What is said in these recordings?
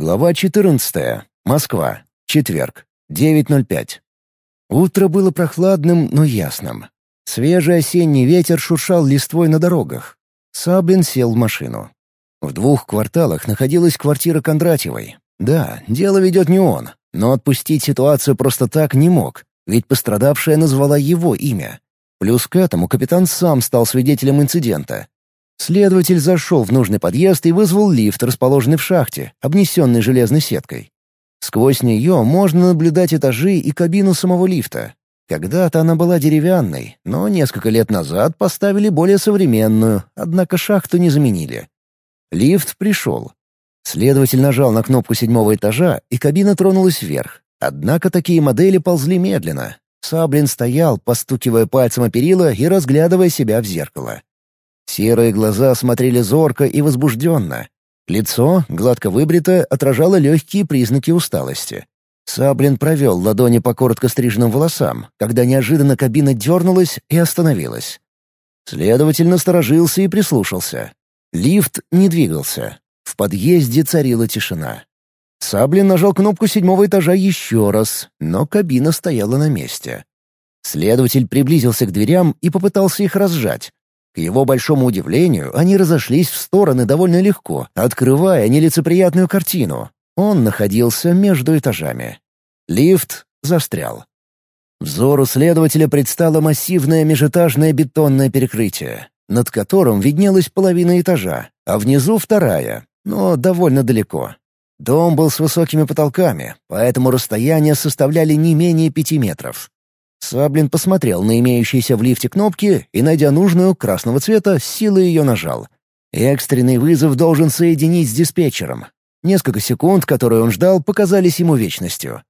Глава 14. Москва. Четверг. 9.05. Утро было прохладным, но ясным. Свежий осенний ветер шуршал листвой на дорогах. Саблин сел в машину. В двух кварталах находилась квартира Кондратьевой. Да, дело ведет не он, но отпустить ситуацию просто так не мог, ведь пострадавшая назвала его имя. Плюс к этому капитан сам стал свидетелем инцидента. Следователь зашел в нужный подъезд и вызвал лифт, расположенный в шахте, обнесенный железной сеткой. Сквозь нее можно наблюдать этажи и кабину самого лифта. Когда-то она была деревянной, но несколько лет назад поставили более современную, однако шахту не заменили. Лифт пришел. Следователь нажал на кнопку седьмого этажа, и кабина тронулась вверх. Однако такие модели ползли медленно. Саблин стоял, постукивая пальцем о перила и разглядывая себя в зеркало. Серые глаза смотрели зорко и возбужденно. Лицо, гладко выбритое, отражало легкие признаки усталости. Саблин провел ладони по коротко стриженным волосам, когда неожиданно кабина дернулась и остановилась. Следователь насторожился и прислушался. Лифт не двигался. В подъезде царила тишина. Саблин нажал кнопку седьмого этажа еще раз, но кабина стояла на месте. Следователь приблизился к дверям и попытался их разжать, к его большому удивлению, они разошлись в стороны довольно легко, открывая нелицеприятную картину. Он находился между этажами. Лифт застрял. Взору следователя предстало массивное межэтажное бетонное перекрытие, над которым виднелась половина этажа, а внизу вторая, но довольно далеко. Дом был с высокими потолками, поэтому расстояния составляли не менее пяти метров. Саблин посмотрел на имеющиеся в лифте кнопки и, найдя нужную, красного цвета, силой ее нажал. Экстренный вызов должен соединить с диспетчером. Несколько секунд, которые он ждал, показались ему вечностью.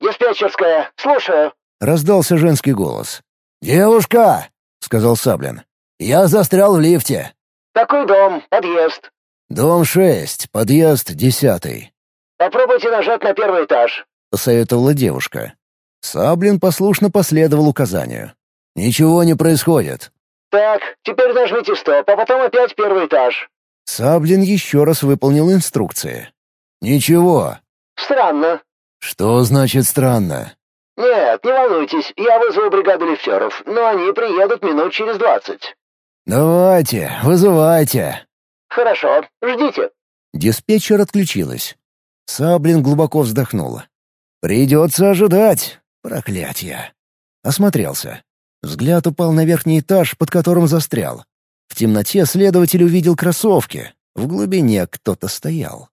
«Диспетчерская, слушаю», — раздался женский голос. «Девушка!» — сказал Саблин. «Я застрял в лифте». «Какой дом? Подъезд?» «Дом шесть, подъезд десятый». «Попробуйте нажать на первый этаж», — посоветовала девушка. Саблин послушно последовал указанию. «Ничего не происходит». «Так, теперь нажмите стоп, а потом опять первый этаж». Саблин еще раз выполнил инструкции. «Ничего». «Странно». «Что значит странно?» «Нет, не волнуйтесь, я вызову бригаду лифтеров, но они приедут минут через двадцать». «Давайте, вызывайте». «Хорошо, ждите». Диспетчер отключилась. Саблин глубоко вздохнула. «Придется ожидать. Проклятье. Осмотрелся. Взгляд упал на верхний этаж, под которым застрял. В темноте следователь увидел кроссовки. В глубине кто-то стоял.